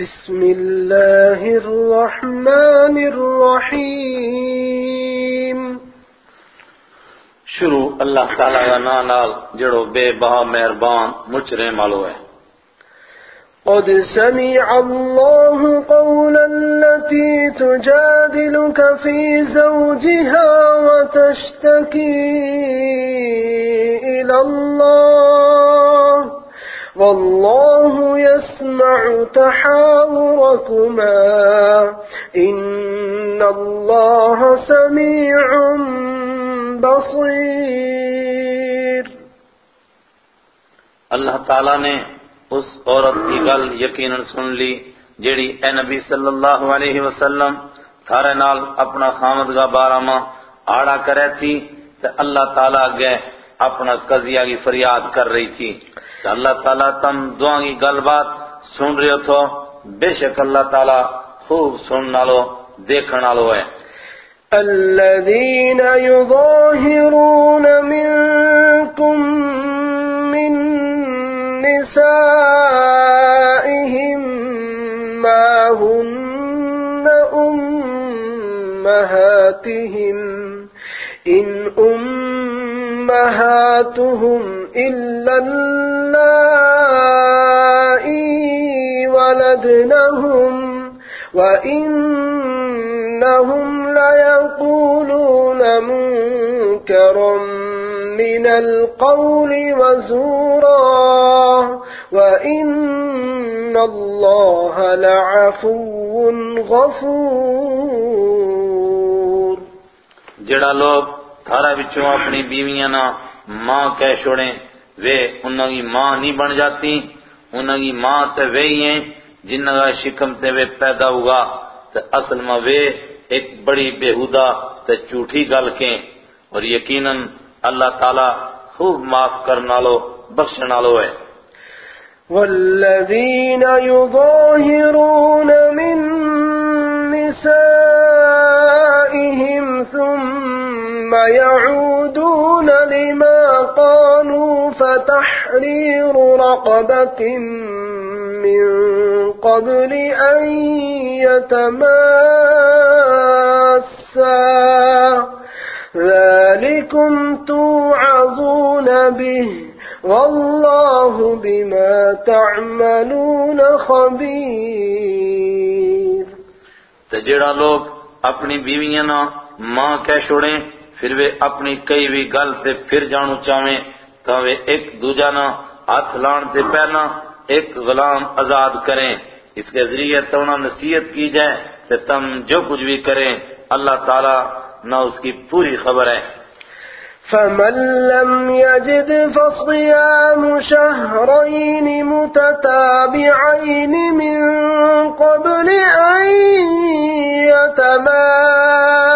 بسم الله الرحمن الرحيم. شروع اللہ تعالیٰ کا نام نال جڑو بے بہا مہربان مچرے مالو ہے۔ قد سمع الله قول التي تجادلك في زوجها وتشتكي إلى الله. والله يسمع تحاوركما. إن الله سميع بصير. اللہ تعالیٰ نے اس عورت کی گل یقیناً سن لی، جیڑی اے نبی صلی اللہ علیہ وسلم تھارے نال اپنا خامد کا بارہ ماہ آڑا کرے تھی تو اللہ تعالیٰ گئے اپنا قضیہ کی فریاد کر رہی تھی۔ تو اللہ تعالیٰ تم دعا کی گل بات سن رہے تھو بے شک اللہ تعالیٰ خوب سن نالو دیکھن نالو ہے۔ الذين يظاهرون منكم من نسائهم ما هن أمهاتهم إن أمهاتهم إلا الله اللائي ولدنهم وإنهم ليقولون منكرا من القول وزورا وإن الله لعفو غفور. جڑا لوگ تھارا بچوں اپنی بیویاں نہ ماں کہہ چھوڑیں وہ انہوں کی ماں نہیں بن جاتی انہوں کی ماں تے وہی ہیں جنہ کا شکم تے وہ پیدا ہوا تے اصل میں وہ ایک بڑی بےہودہ تے جھوٹھی گل کے اور یقیناً اللہ تعالیٰ خوب معاف کرنا لو بخشنا لو ہے۔ والذين يظاهرون من نسائهم يعودون لما قالوا فتحرير رقبة من قبل أن يتماسا. ذلكم توعظون به، والله بما تعملون خبير. تے جڑا لوگ اپنی بیویاں نہ ماں کہہ چھوڑیں پھر وہ اپنی کئی بھی گل تے پھر جانو چاہیں تو وہ ایک دوجا نہ ہاتھ لان تے پہنا ایک غلام آزاد کریں۔ اس کے ذریعے تو انہیں نصیحت کی جائے کہ تم جو کچھ بھی کریں، اللہ تعالیٰ نہ اس کی پوری خبر ہے۔ فمن لم يجد فصيام شهرين متتابعين من قبل أن يتماسا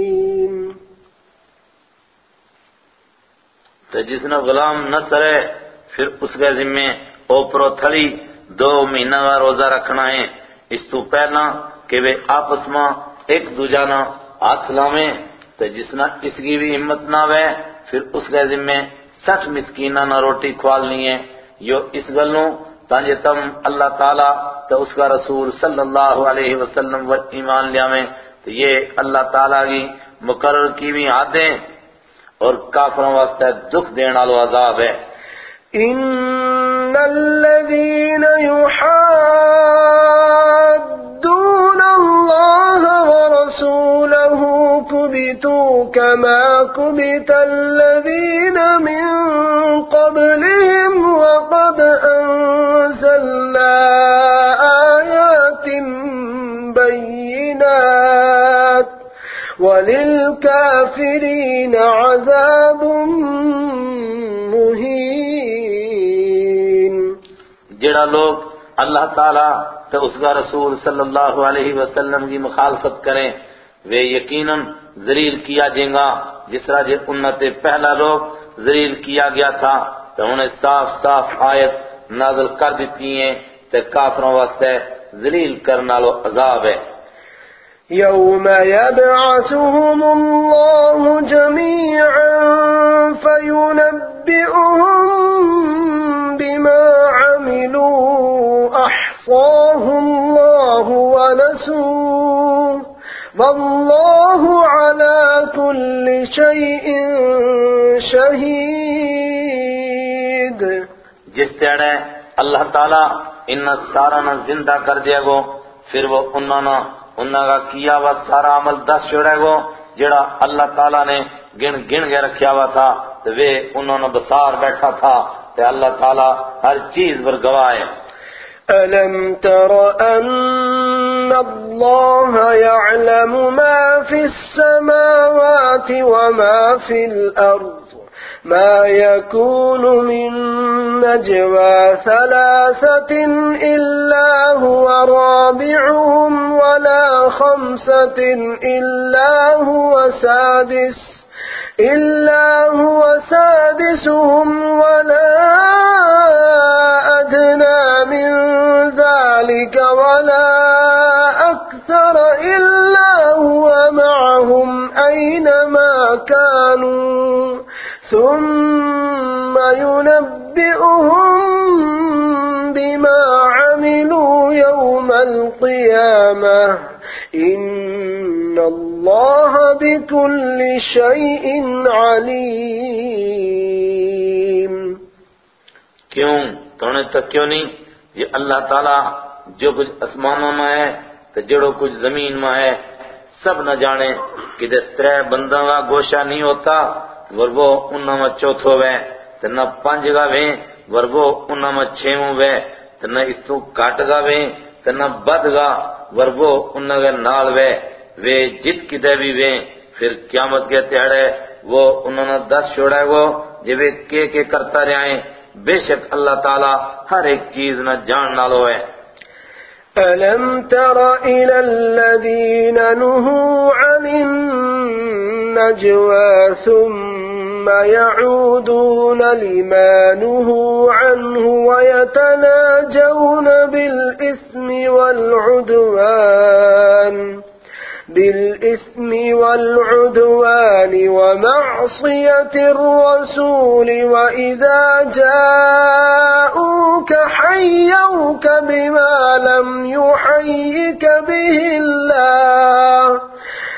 تو جس نے غلام نہ سرے، پھر اس کے ذمے اوپرو تھلی دو مہینہ کا روزہ رکھنا ہے۔ اس تو پہلا کہ وہ آپس میں ایک دوجا نہ ہاتھ لاویں، تو جس نہ اس کی بھی ہمت نہ وے پھر اس کے ذمے سٹھ مسکینہ نہ روٹی کھوالنی ہے۔ جو اس گلوں، تانجے تم اللہ تعالیٰ تو اس کا رسول صلی اللہ علیہ وسلم و ایمان لیاویں۔ تو یہ اللہ تعالیٰ کی مقرر کی بھی عادیں اور کافروں واسطے دکھ دینے والا عذاب ہے۔ إن الذين يحادون الله ورسوله كبتوا كما كبت الذين من قبلهم وقد أنزلنا وللكافرين عذاب مهين. جڑا لوگ اللہ تعالیٰ تو اس کا رسول صلی اللہ علیہ وسلم کی مخالفت کریں وہ یقیناً ذلیل کیا جائیں گا۔ جس طرح جے انت پہلا لوگ ذلیل کیا گیا تھا، تو انہیں صاف صاف آیت نازل کر دیتی ہیں۔ تو کافروں واسطے ذلیل کرنا لو عذاب ہے۔ يوم يبعثهم الله جميعا فينبئهم بما عملوا أحصاه الله ونسوه والله على كل شيء شهيد جس تیڑے اللہ تعالیٰ ان سارا نہ زندہ کر دیا گو، پھر وہ انہوں نے انہوں کا کیا ہوا سارا عمل دس چھوڑے گو جڑا اللہ تعالیٰ نے گن گن کے رکھیا ہوا تھا تو وہ انہوں نے بسار بیٹھا تھا تو اللہ تعالیٰ ہر چیز پر گواہ ہے۔ ألم تر أن الله يعلم ما في السماوات وما في الأرض، ما يكون من نجوى ثلاثة إلا هو رابعهم ولا خمسة إلا هو سادس إلا هو سادسهم ولا أدنى من ذلك ولا أكثر إلا هو معهم أينما كانوا. ثم ينبئهم بما عملوا يوم القيامة. إن الله بكل شيء عليم. کیوں؟ تو نے تک کیوں نہیں؟ یہ اللہ تعالیٰ جو کچھ اسمانوں میں ہے تو جڑو کچھ زمین میں ہے، سب نہ جانے کہ دس ترے بندوں کا گوشہ نہیں ہوتا ورگو انہوں میں چوتھو وے تو نہ پانچ گا وے ورگو انہوں میں چھیموں وے تو نہ اس تو کاٹ گا وے تو بد گا ورگو انہوں کے نال وے۔ وے جت کتے بھی وے پھر قیامت کے تہڑے وہ انہوں نے دس چھوڑے گو جب وہ کے کے کرتا رہے بے شک اللہ تعالیٰ ہر ایک چیز نہ جان نالو ہے۔ ألم تر إلى الذين نهوا عن النجوى ثم يعودون لما نهوا عنه ويتناجون بالإثم والعدوان بالإثم والعدوان ومعصية الرسول وإذا جاءوك حيوك بما لم يحيك به الله.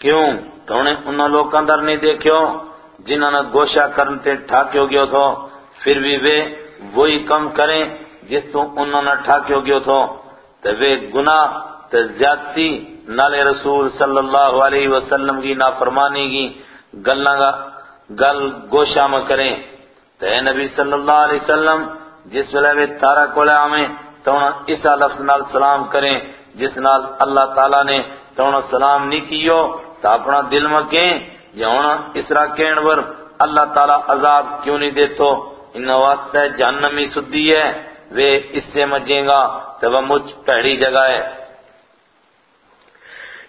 کیوں؟ تو نے انہوں لوگ اندر نہیں دیکھو جنہوں نے گوشہ کرنے ٹھاکیو گیو تھو، پھر بھی وہ وہی کم کریں جس تو انہوں نے ٹھاکیو گیو تھو۔ تو وہ گناہ تو زیادتی نالے رسول صلی اللہ علیہ وسلم کی نافرمانی کی گلنا گل گوشہ میں کریں۔ تو اے نبی صلی اللہ علیہ وسلم، جس ویلے وہ تارا کولے آمیں تو انہوں اس لفظ نال سلام کریں، جس نال اللہ تعالیٰ نے تو انہوں سلام نہیں کیو۔ تو اپنا دل میں کہیں یا انہوں اس طرح کہن پر اللہ تعالیٰ عذاب کیوں نہیں دیتو؟ ان واسطے جہنمی سدی ہے۔ وہ اس سے مجھیں گا تو وہ مجھ پہڑی جگہ ہے۔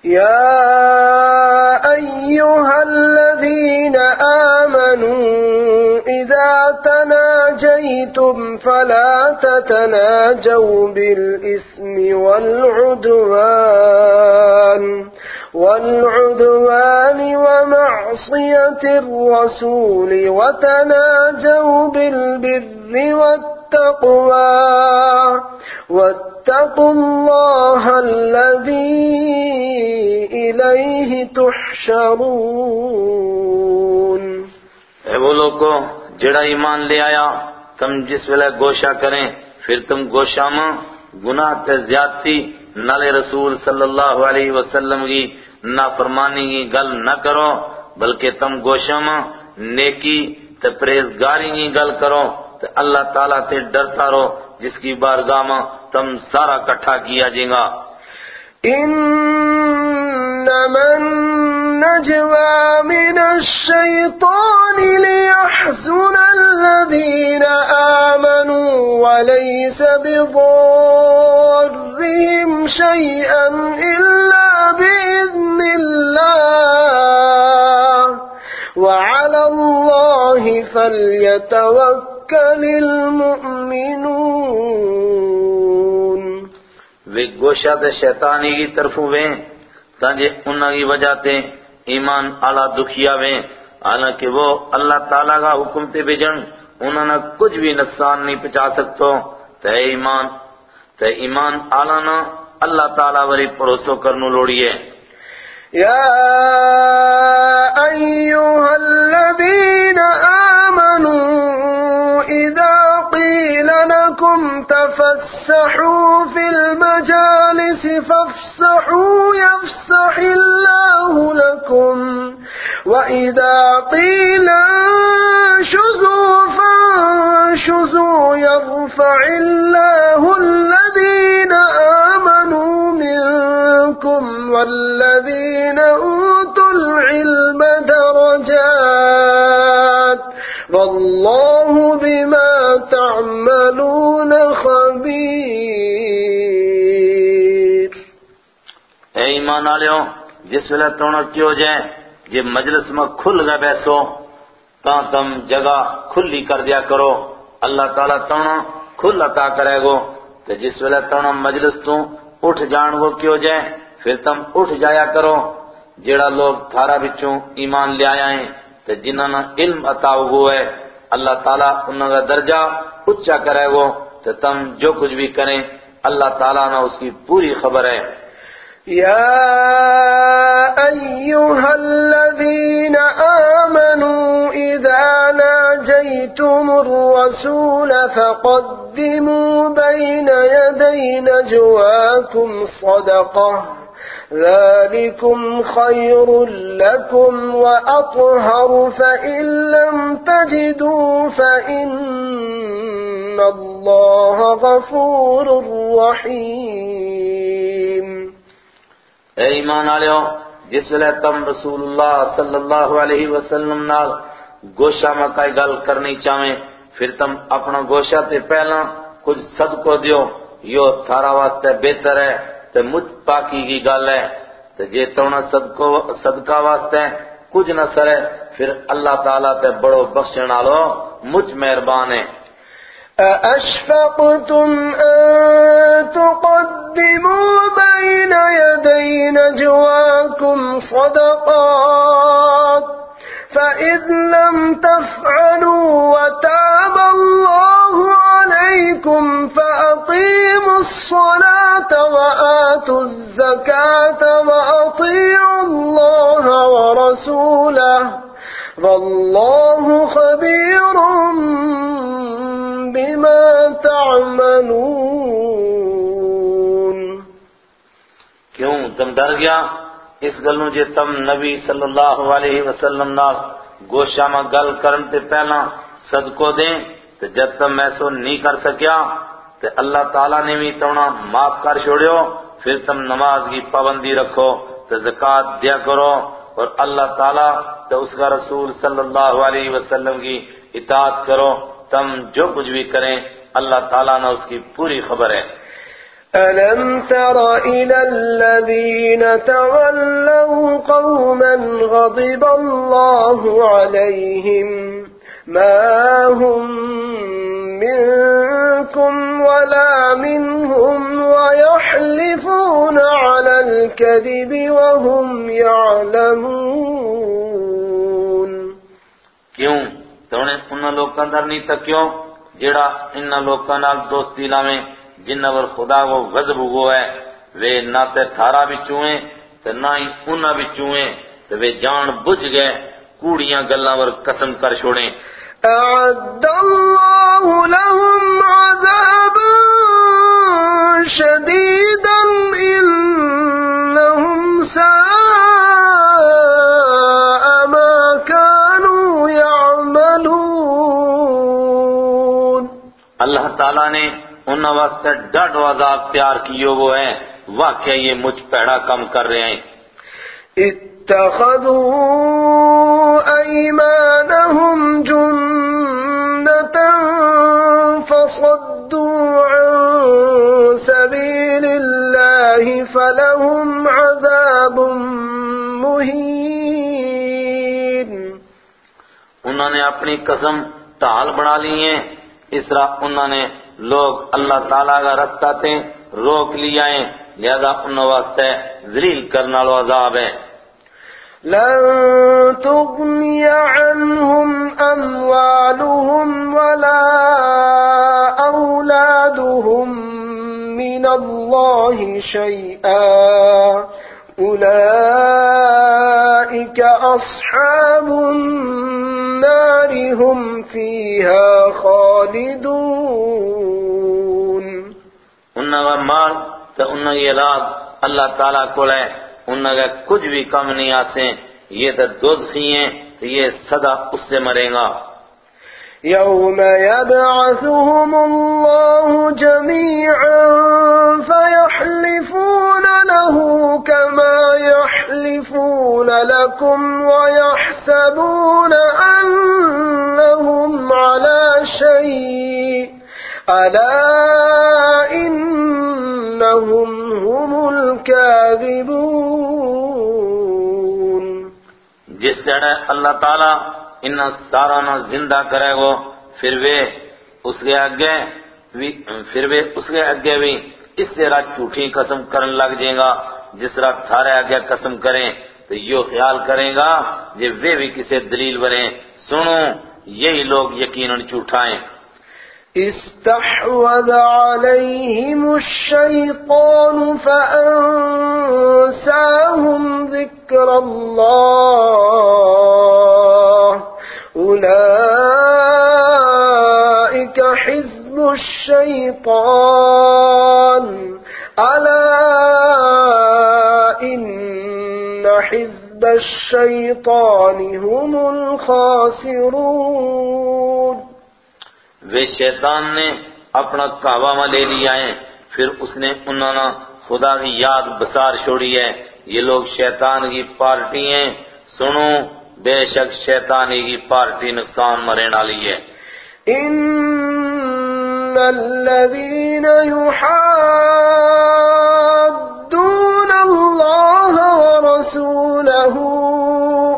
يا أيها الذين آمنوا إذا تناجيتم فلا تتناجوا بالإثم والعدوان۔ والعدوان ومعصية الرسول وتناجوا بالبر والتقوى، واتقوا الله الذي إليه تحشرون. اے وہ لوگوں، جڑا ایمان لے آیا، تم جس ویلے گوشہ کریں، پھر تم گوشہ میں گناہ تے زیادتی نالے رسول صلی اللہ علیہ وسلم کی نافرمانی کی گل نہ کرو، بلکہ تم گوشم نیکی تے پریزگاری کی گل کرو، تے اللہ تعالیٰ تے ڈرتا رہو، جس کی بارگاہ میں تم سارا کٹھا کیا جائے گا۔ انما النجوى من الشيطان ليحزن الذين آمنوا وليس بضارهم شيئا إلا بإذن الله. وعلى الله فليتوكل المؤمنون. وہ گوشہ تے شیطانی کی طرف ویں تانجے انہاں کی وجہ تے ایمان اعلیٰ دکھیا میں حالانکہ وہ اللہ تعالیٰ کا حکم تے بھیجن انہوں نے کچھ بھی نقصان نہیں پہنچا سکتو۔ تے ایمان تے ایمان آلا نہ اللہ تعالیٰ وری پروسو کرنو لوڑی ہے ایوہ الذین تفسحوا في المجالس فافسحوا يفسح الله لكم. وإذا قيل انشزوا فانشزوا يرفع الله الذين آمنوا منكم والذين أوتوا العلم درجات والله بما تعملون خبير. اے ایمان آلیوں جس ویلے تونا کیوں جائیں جے مجلس میں کھل گئے بیسو تاں تم جگہ کھلی کر دیا کرو۔ اللہ تعالیٰ تونا کھل عطا کرے گو۔ تو جس ویلے تونا مجلس تو اٹھ جان گو کیوں جائیں، پھر تم اٹھ جایا کرو۔ جیڑا لوگ تھارا بچوں ایمان لے آیا ہیں تو جنہاں نے علم عطا ہو ہے اللہ تعالیٰ انہوں کا درجہ اچھا کرے گو تو تم جو کچھ بھی کریں، اللہ تعالیٰ نے اس کی پوری خبر ہے۔ يا أيها الذين آمنوا إذا ناجيتم الرسول فقدموا بين يدي نجواكم صدقة ذلكم خير لكم وأطهر فإن لم تجدوا فإن الله غفور رحيم اے ایمان آلیو جس ویلے تم رسول اللہ صلی اللہ علیہ وسلم نال گوشہ میں کئی گل کرنی چاہیں پھر تم اپنا گوشہ تے پہلا کچھ صدقو دیو، یو تھارا واسطے بہتر ہے۔ تے مجھ پاکی کی گل ہے۔ تے جے تونا صدقو صدقہ واسطے کچھ نہ سرے، پھر اللہ تعالیٰ تے بڑو بخشن آلو مجھ مہربان ہے۔ أأشفقتم أن تقدموا بين يدي نجواكم صدقات فإذ لم تفعلوا وتاب الله عليكم فأقيموا الصلاة وآتوا الزكاة وأطيعوا الله ورسوله والله خبير بما تعملون. کیوں؟ تم ڈر گیا؟ اس گلوں جے تم نبی صلی اللہ علیہ وسلم نال گوشہ میں گل کرن تے پہلا صدقو دیں تے جب تم ایسو نہیں کر سکیا تے اللہ تعالیٰ نے بھی تونا معاف کر چھوڑیو، پھر تم نماز کی پابندی رکھو، تے زکوٰۃ دیا کرو، اور اللہ تعالیٰ تے اس کا رسول صلی اللہ علیہ وسلم کی اطاعت کرو، تم جو کچھ بھی کریں، اللہ تعالیٰ نے اس کی پوری خبر ہے۔ ألم تر إلى الذين تولوا قوما غضب الله عليهم، ما هم منكم ولا منهم ويحلفون على الكذب وهم يعلمون. کیوں؟ تو انہیں انہاں لوکاں در نہیں تکیوں جڑا انہاں لوکاں نال دوستی لاویں جنہاں پر خدا کو غضب ہو ہے وہ نہ تے تھارا بھی چوئیں تے نہ ہی انہاں بھی چوئیں تے وہ جان بجھ گئے، کوڑیاں گلاں پر قسم کر چھوڑیں۔ أعد الله لهم عذابا شديدا إنهم ساء ما كانوا يعملون. اللہ تعالیٰ نے ان وقت ڈڈ و عذاب تیار کیے وہ ہے واقعی یہ مجھ پیڑا کم کر رہے ہیں۔ اتخذوا ایمان اپنی قسم ٹال بنا لی ہیں۔ اس طرح انہوں نے لوگ اللہ تعالیٰ کا رستہ تے روک لیا ہے لہذا انہوں واسطے ذلیل کرنا لو عذاب ہے۔ لن تغني عنهم أموالهم ولا أولادهم من الله شيئا أولئك أصحاب النار هم فيها خالدون. انہوں کا مال تو انہوں کی اولاد اللہ تعالیٰ کو لے انہوں کا کچھ بھی کم نہیں آسیں، یہ تو دوزخی ہیں تو یہ صدا اس سے مرے گا۔ يوم يبعثهم الله جميعا فيحلفون له كما يحلفون لكم ويحسبون أنهم على شيء ألا إنهم هم الكاذبون جس جڑے اللہ تعالیٰ انہاں سارا نہ زندہ کرے گو، پھر وہ اس کے آگے بھی پھر وہ اس کے آگے بھی اس طرح جھوٹی قسم کرن لگ جائے گا، جس طرح تھارے آگے قسم کریں تو یہ خیال کرے گا جے وہ بھی کسے دلیل بریں سنو، یہی لوگ یقیناً جھوٹائیں استحوذ عليهم الشيطان فأنساهم ذكر الله أولئك حزب الشيطان. ألا إن حزب الشيطان هم الخاسرون. وہ شیطان نے اپنا کعبہ میں لے لیا ہے، پھر اس نے انہوں نے خدا کی یاد بسار چھوڑی ہے۔ یہ لوگ شیطان کی پارٹی ہیں۔ سنو بے شک شیطانی کی پارٹی نقصان مرین والی ہے۔ إن الذين يحادون الله ورسوله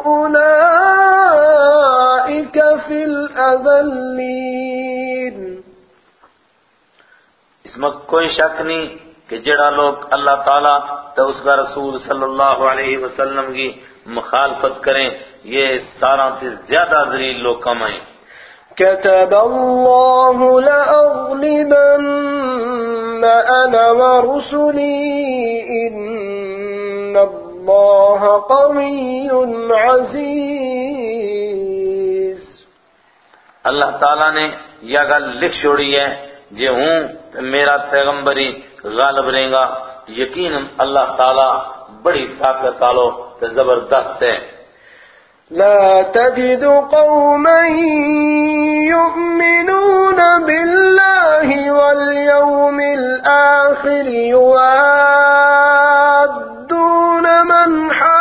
أولئك في الأذلين۔ اس میں کوئی شک نہیں کہ جڑا لوگ اللہ تعالیٰ تو اس کا رسول صلی اللہ علیہ وسلم کی مخالفت کریں۔ یہ سارا سے زیادہ ذلیل لوگ کم ہیں۔ كتب الله لأغلبن أنا ورسلي إن الله قوي عزيز۔ اللہ تعالیٰ نے یہ گل لکھ چھوڑی ہے جے ہوں میرا پیغمبری غالب رہے گا۔ یقیناً اللہ تعالیٰ بڑی طاقت آلو زبردست ہے۔ لا تجد قوما يؤمنون بالله واليوم الآخر يوادون من حاد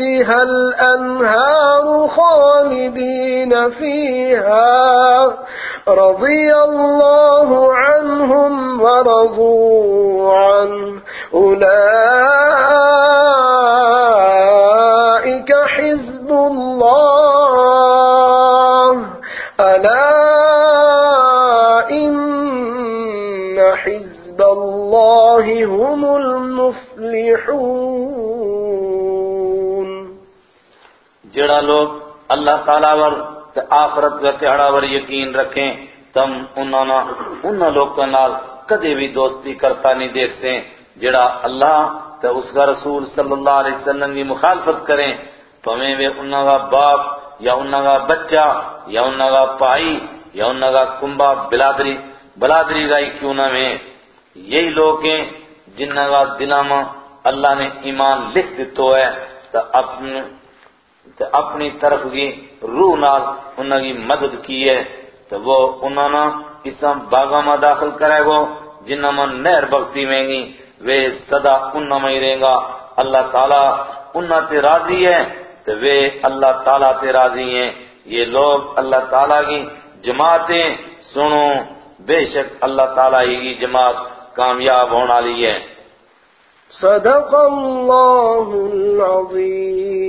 تحتها الأنهار خالدين فيها. رضي الله عنهم ورضوا عنه أولئك حزب الله. ألا إن الله هم المفلحون. جڑا لوگ اللہ تعالیٰ ور تے آخرت کا تہاڑا ور یقین رکھیں، تم انہاں نہ انہاں لوگوں نال کدے بھی دوستی کرتا نہیں دیکھ سیں جڑا اللہ تے اس کا رسول صلی اللہ علیہ وسلم کی مخالفت کریں۔ پمیں وہ انہاں کا باپ یا انہاں کا بچہ یا انہاں کا پائی یا انہاں کا کنبا بلادری بلادری گائی کیوں نہ میں یہی لوگ ہیں جنہاں کا دلاما اللہ نے ایمان لکھ دیتو ہے تو اپنے تو اپنی طرف کی روح نال انہاں کی مدد کی ہے۔ تو وہ انہاں نا اسا باغا میں داخل کرے گو جنہاں میں نہر بختی میں گی وہ صدا انہاں میں ہی رہیں گا۔ اللہ تعالیٰ انہاں تے راضی ہے۔ تو وہ اللہ تعالیٰ تے راضی ہیں۔ یہ لوگ اللہ تعالیٰ کی جماعتیں، سنو، بے شک اللہ تعالیٰ ہی کی جماعت کامیاب ہونا لی ہے۔ صدق الله العظيم